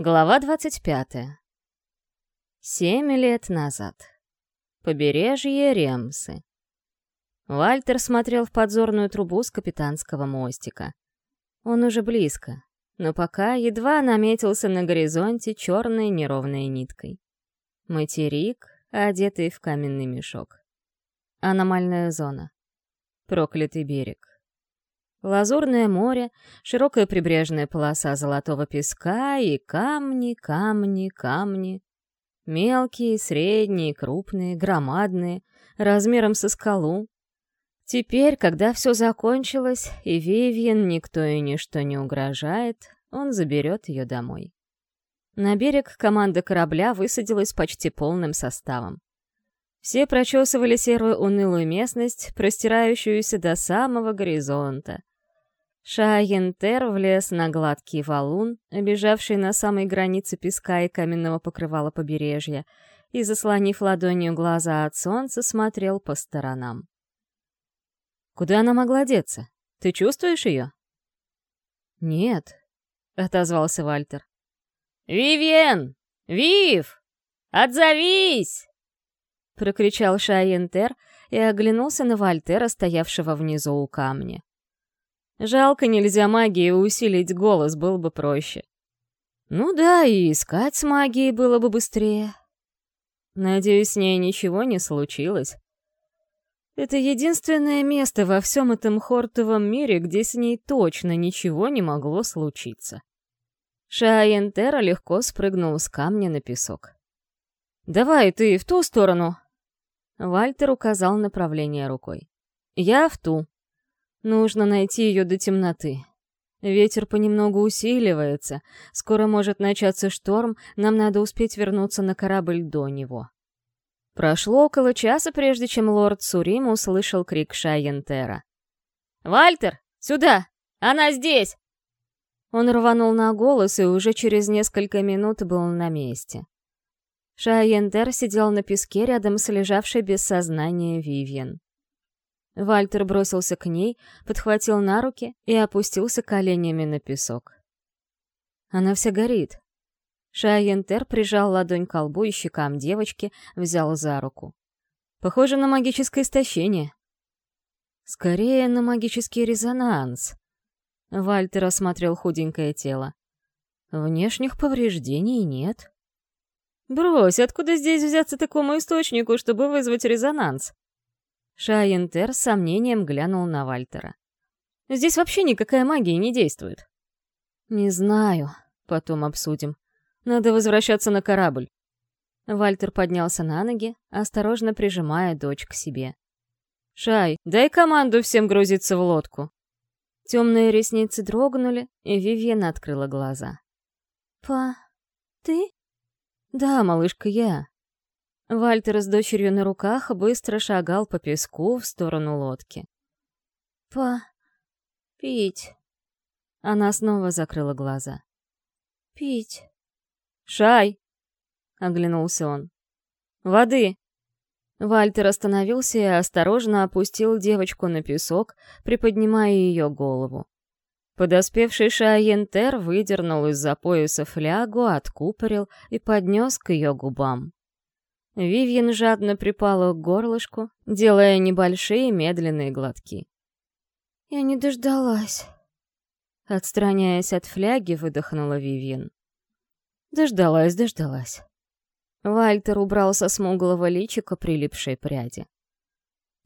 Глава 25. Семь лет назад. Побережье Ремсы. Вальтер смотрел в подзорную трубу с капитанского мостика. Он уже близко, но пока едва наметился на горизонте черной неровной ниткой. Материк, одетый в каменный мешок. Аномальная зона. Проклятый берег. Лазурное море, широкая прибрежная полоса золотого песка и камни, камни, камни. Мелкие, средние, крупные, громадные, размером со скалу. Теперь, когда все закончилось, и Вивьен никто и ничто не угрожает, он заберет ее домой. На берег команда корабля высадилась почти полным составом. Все прочесывали серую унылую местность, простирающуюся до самого горизонта. Шаентер влез на гладкий валун, обежавший на самой границе песка и каменного покрывала побережья, и, заслонив ладонью глаза от солнца, смотрел по сторонам. «Куда она могла деться? Ты чувствуешь ее?» «Нет», — отозвался Вальтер. «Вивьен! Вив! Отзовись!» — прокричал Шаентер и оглянулся на Вальтера, стоявшего внизу у камня. Жалко, нельзя магией усилить голос, было бы проще. Ну да, и искать с магией было бы быстрее. Надеюсь, с ней ничего не случилось. Это единственное место во всем этом хортовом мире, где с ней точно ничего не могло случиться. Шаентера легко спрыгнул с камня на песок. «Давай, ты в ту сторону!» Вальтер указал направление рукой. «Я в ту». Нужно найти ее до темноты. Ветер понемногу усиливается, скоро может начаться шторм, нам надо успеть вернуться на корабль до него. Прошло около часа, прежде чем лорд Сурим услышал крик Шайентера. «Вальтер, сюда! Она здесь!» Он рванул на голос и уже через несколько минут был на месте. Шайентер сидел на песке рядом с лежавшей без сознания Вивьен. Вальтер бросился к ней, подхватил на руки и опустился коленями на песок. Она вся горит. Шайентер прижал ладонь к колбу и щекам девочки, взял за руку. Похоже на магическое истощение. Скорее, на магический резонанс. Вальтер осмотрел худенькое тело. Внешних повреждений нет. Брось, откуда здесь взяться такому источнику, чтобы вызвать резонанс? Шайентер с сомнением глянул на Вальтера. «Здесь вообще никакая магия не действует». «Не знаю. Потом обсудим. Надо возвращаться на корабль». Вальтер поднялся на ноги, осторожно прижимая дочь к себе. «Шай, дай команду всем грузиться в лодку». Темные ресницы дрогнули, и Вивьен открыла глаза. «Па, ты?» «Да, малышка, я. Вальтер с дочерью на руках быстро шагал по песку в сторону лодки. «По... пить...» Она снова закрыла глаза. «Пить...» «Шай!» — оглянулся он. «Воды!» Вальтер остановился и осторожно опустил девочку на песок, приподнимая ее голову. Подоспевший Шаентер выдернул из-за пояса флягу, откупорил и поднес к ее губам. Вивьен жадно припала к горлышку, делая небольшие медленные глотки. «Я не дождалась», — отстраняясь от фляги, выдохнула Вивьен. «Дождалась, дождалась». Вальтер убрал со смуглого личика прилипшие пряди.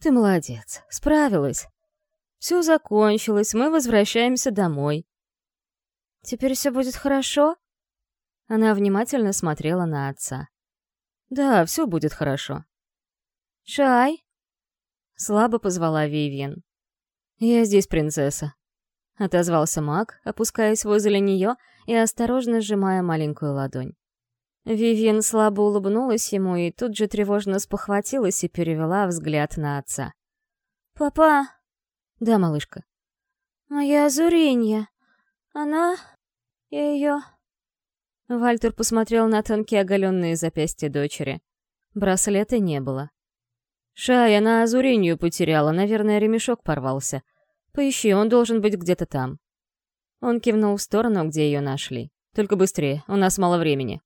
«Ты молодец, справилась. Все закончилось, мы возвращаемся домой». «Теперь все будет хорошо?» Она внимательно смотрела на отца. Да, все будет хорошо. Шай! Слабо позвала Вивьен. Я здесь, принцесса. Отозвался маг, опускаясь возле нее и осторожно сжимая маленькую ладонь. Вивьен слабо улыбнулась ему и тут же тревожно спохватилась и перевела взгляд на отца. «Папа!» «Да, малышка». «Моя Азуренья. Она... Я ее...» Вальтер посмотрел на тонкие оголенные запястья дочери. Браслета не было. «Шай, она озуренью потеряла, наверное, ремешок порвался. Поищи, он должен быть где-то там». Он кивнул в сторону, где ее нашли. Только быстрее, у нас мало времени».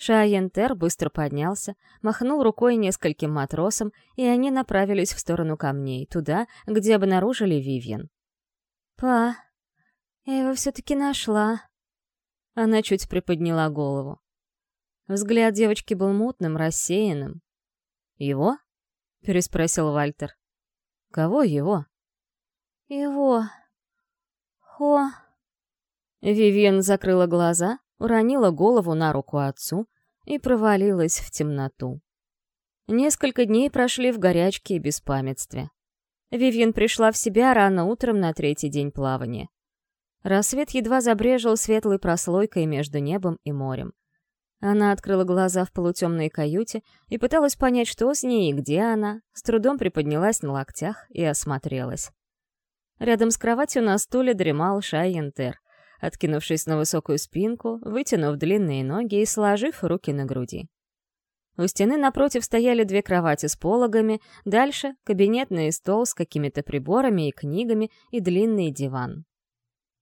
Шаентер быстро поднялся, махнул рукой нескольким матросам, и они направились в сторону камней, туда, где обнаружили Вивьен. «Па, я его все-таки нашла». Она чуть приподняла голову. Взгляд девочки был мутным, рассеянным. «Его?» — переспросил Вальтер. «Кого его?» «Его. Хо...» Вивьен закрыла глаза, уронила голову на руку отцу и провалилась в темноту. Несколько дней прошли в горячке и беспамятстве. Вивьен пришла в себя рано утром на третий день плавания. Рассвет едва забрежил светлой прослойкой между небом и морем. Она открыла глаза в полутемной каюте и пыталась понять, что с ней и где она, с трудом приподнялась на локтях и осмотрелась. Рядом с кроватью на стуле дремал Шайентер, откинувшись на высокую спинку, вытянув длинные ноги и сложив руки на груди. У стены напротив стояли две кровати с пологами, дальше — кабинетный стол с какими-то приборами и книгами и длинный диван.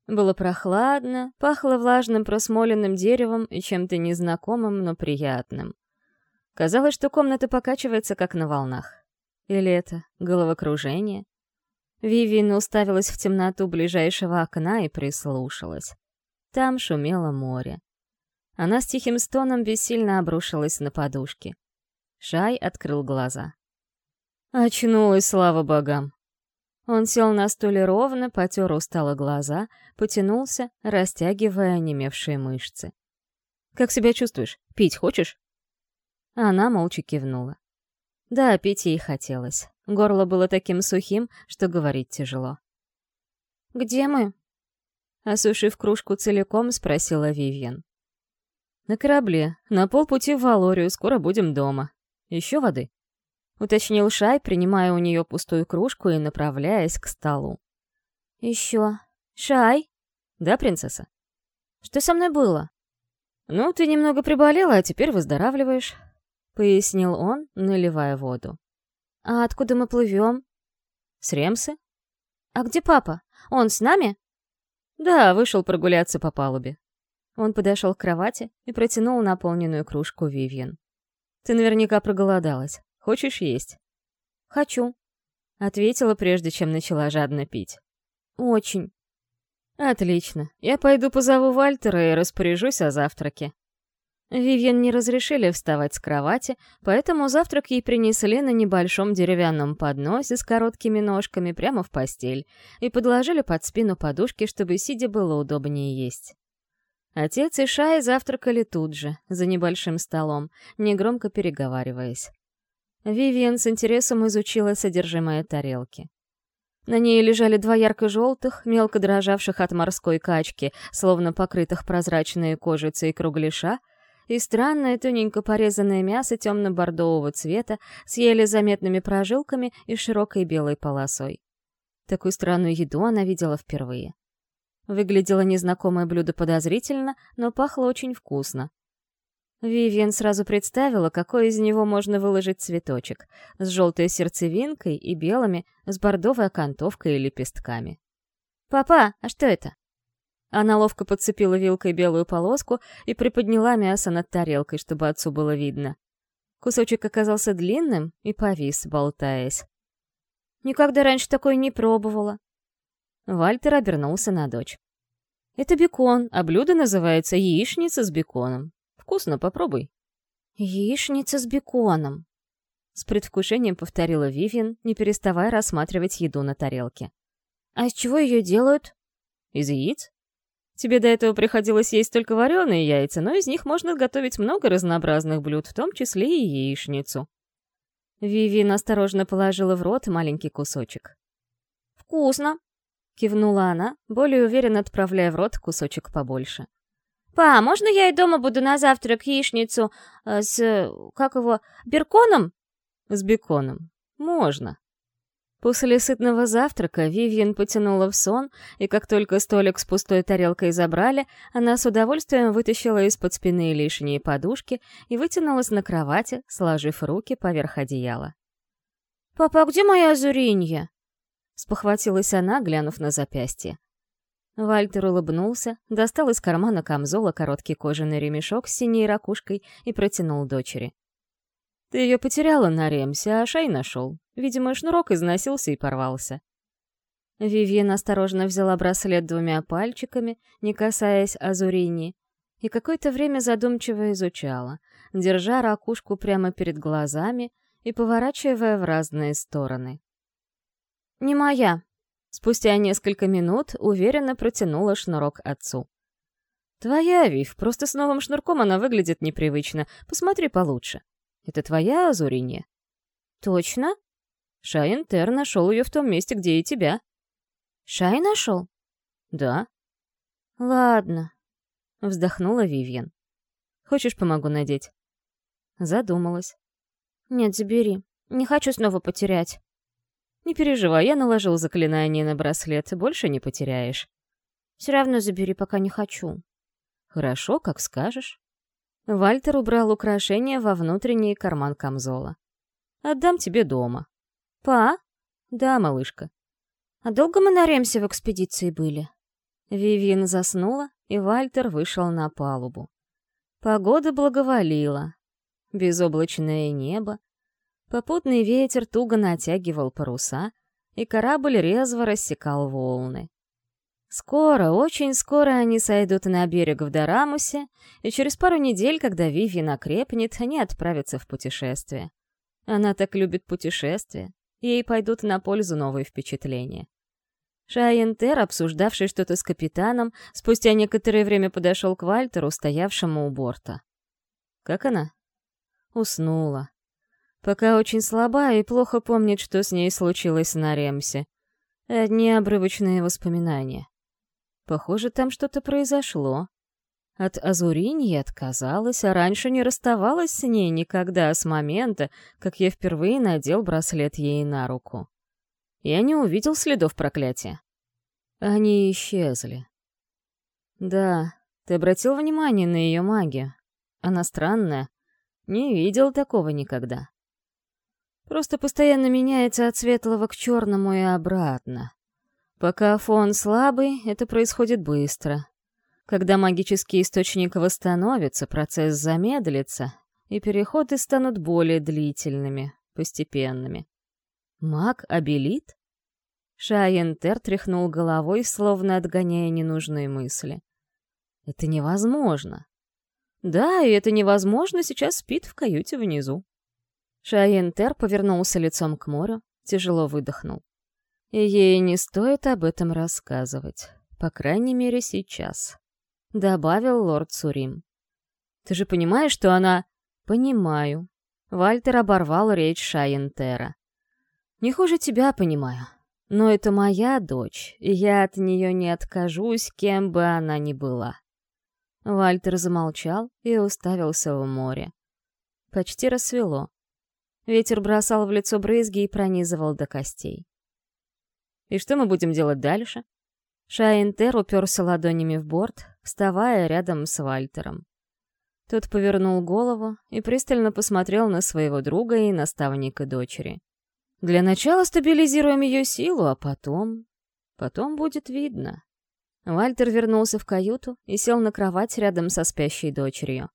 Было прохладно, пахло влажным просмоленным деревом и чем-то незнакомым, но приятным. Казалось, что комната покачивается, как на волнах. Или это головокружение? Вивиан уставилась в темноту ближайшего окна и прислушалась. Там шумело море. Она с тихим стоном бессильно обрушилась на подушки. Шай открыл глаза. Очнулась, слава богам. Он сел на стуле ровно, потер устало глаза, потянулся, растягивая онемевшие мышцы. «Как себя чувствуешь? Пить хочешь?» Она молча кивнула. Да, пить ей хотелось. Горло было таким сухим, что говорить тяжело. «Где мы?» Осушив кружку целиком, спросила Вивьен. «На корабле. На полпути в Валорию. Скоро будем дома. Еще воды?» Уточнил Шай, принимая у нее пустую кружку и направляясь к столу. «Еще. Шай?» «Да, принцесса?» «Что со мной было?» «Ну, ты немного приболела, а теперь выздоравливаешь», — пояснил он, наливая воду. «А откуда мы плывем?» «С Ремсы». «А где папа? Он с нами?» «Да, вышел прогуляться по палубе». Он подошел к кровати и протянул наполненную кружку Вивьен. «Ты наверняка проголодалась. Хочешь есть?» «Хочу», — ответила, прежде чем начала жадно пить. «Очень». «Отлично. Я пойду позову Вальтера и распоряжусь о завтраке». Вивьен не разрешили вставать с кровати, поэтому завтрак ей принесли на небольшом деревянном подносе с короткими ножками прямо в постель и подложили под спину подушки, чтобы сидя было удобнее есть. Отец и Шай завтракали тут же, за небольшим столом, негромко переговариваясь. Вивиан с интересом изучила содержимое тарелки. На ней лежали два ярко-желтых, мелко дрожавших от морской качки, словно покрытых прозрачной кожицей кругляша, и странное тоненько порезанное мясо темно-бордового цвета с еле заметными прожилками и широкой белой полосой. Такую странную еду она видела впервые. Выглядело незнакомое блюдо подозрительно, но пахло очень вкусно. Вивиан сразу представила, какой из него можно выложить цветочек, с желтой сердцевинкой и белыми, с бордовой окантовкой и лепестками. «Папа, а что это?» Она ловко подцепила вилкой белую полоску и приподняла мясо над тарелкой, чтобы отцу было видно. Кусочек оказался длинным и повис, болтаясь. «Никогда раньше такое не пробовала». Вальтер обернулся на дочь. «Это бекон, а блюдо называется яичница с беконом. Вкусно, попробуй». «Яичница с беконом», — с предвкушением повторила Вивиан, не переставая рассматривать еду на тарелке. «А из чего ее делают?» «Из яиц. Тебе до этого приходилось есть только вареные яйца, но из них можно готовить много разнообразных блюд, в том числе и яичницу». Вивиан осторожно положила в рот маленький кусочек. «Вкусно!» — кивнула она, более уверенно отправляя в рот кусочек побольше. «Па, можно я и дома буду на завтрак яичницу э, с... как его... беконом?» «С беконом. Можно». После сытного завтрака Вивьен потянула в сон, и как только столик с пустой тарелкой забрали, она с удовольствием вытащила из-под спины лишние подушки и вытянулась на кровати, сложив руки поверх одеяла. «Папа, а где моя озуринья?» — спохватилась она, глянув на запястье. Вальтер улыбнулся, достал из кармана камзола короткий кожаный ремешок с синей ракушкой и протянул дочери. «Ты ее потеряла на ремсе, а Шай нашел. Видимо, шнурок износился и порвался». Вивьен осторожно взяла браслет двумя пальчиками, не касаясь Азурини, и какое-то время задумчиво изучала, держа ракушку прямо перед глазами и поворачивая в разные стороны. «Не моя», Спустя несколько минут уверенно протянула шнурок отцу. «Твоя, Вив, просто с новым шнурком она выглядит непривычно. Посмотри получше. Это твоя Азуринья?» «Точно?» Шайн Тер нашел ее в том месте, где и тебя. «Шай нашел?» «Да». «Ладно», — вздохнула Вивьен. «Хочешь, помогу надеть?» Задумалась. «Нет, забери. Не хочу снова потерять». Не переживай, я наложил заклинание на браслет, больше не потеряешь. Все равно забери, пока не хочу. Хорошо, как скажешь. Вальтер убрал украшение во внутренний карман камзола. Отдам тебе дома. Па? Да, малышка. А долго мы на Ремсе в экспедиции были? Вивин заснула, и Вальтер вышел на палубу. Погода благоволила. Безоблачное небо, Попутный ветер туго натягивал паруса, и корабль резво рассекал волны. Скоро, очень скоро они сойдут на берег в Дарамусе, и через пару недель, когда Виви накрепнет, они отправятся в путешествие. Она так любит путешествия, ей пойдут на пользу новые впечатления. Шайентер, обсуждавший что-то с капитаном, спустя некоторое время подошел к Вальтеру, стоявшему у борта. «Как она?» «Уснула», Пока очень слаба и плохо помнит, что с ней случилось на Ремсе. Одни обрывочные воспоминания. Похоже, там что-то произошло. От Азуриньи отказалась, а раньше не расставалась с ней никогда с момента, как я впервые надел браслет ей на руку. Я не увидел следов проклятия. Они исчезли. Да, ты обратил внимание на ее магию. Она странная. Не видел такого никогда. Просто постоянно меняется от светлого к черному и обратно. Пока фон слабый, это происходит быстро. Когда магический источник восстановится, процесс замедлится, и переходы станут более длительными, постепенными. Маг обелит? Шайентер тряхнул головой, словно отгоняя ненужные мысли. Это невозможно. Да, и это невозможно сейчас спит в каюте внизу. Шаентер повернулся лицом к морю, тяжело выдохнул. И ей не стоит об этом рассказывать, по крайней мере сейчас. Добавил лорд Сурим. Ты же понимаешь, что она... Понимаю. Вальтер оборвал речь Шаентера. Не хуже тебя понимаю. Но это моя дочь, и я от нее не откажусь, кем бы она ни была. Вальтер замолчал и уставился в море. Почти рассвело. Ветер бросал в лицо брызги и пронизывал до костей. «И что мы будем делать дальше?» Шайентер уперся ладонями в борт, вставая рядом с Вальтером. Тот повернул голову и пристально посмотрел на своего друга и наставника дочери. «Для начала стабилизируем ее силу, а потом... Потом будет видно». Вальтер вернулся в каюту и сел на кровать рядом со спящей дочерью.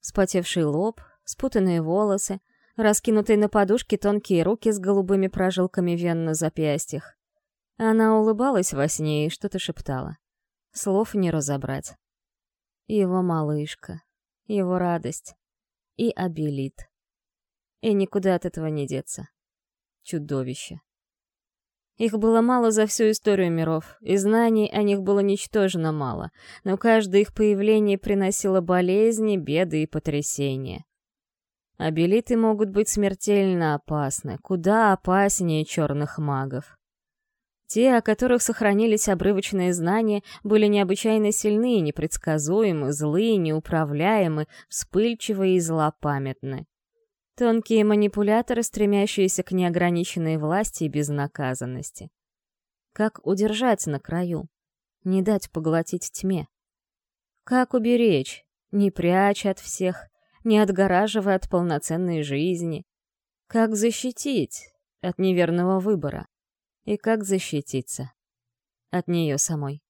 Спотевший лоб, спутанные волосы, раскинутые на подушке тонкие руки с голубыми прожилками вен на запястьях. Она улыбалась во сне и что-то шептала. Слов не разобрать. Его малышка, его радость и обелит. И никуда от этого не деться. Чудовище. Их было мало за всю историю миров, и знаний о них было ничтожно мало, но каждое их появление приносило болезни, беды и потрясения. Абелиты могут быть смертельно опасны, куда опаснее черных магов. Те, о которых сохранились обрывочные знания, были необычайно сильны, непредсказуемы, злые, неуправляемы, вспыльчивы и злопамятны. Тонкие манипуляторы, стремящиеся к неограниченной власти и безнаказанности. Как удержать на краю? Не дать поглотить тьме? Как уберечь? Не прячь от всех, не отгораживая от полноценной жизни. Как защитить от неверного выбора? И как защититься от нее самой?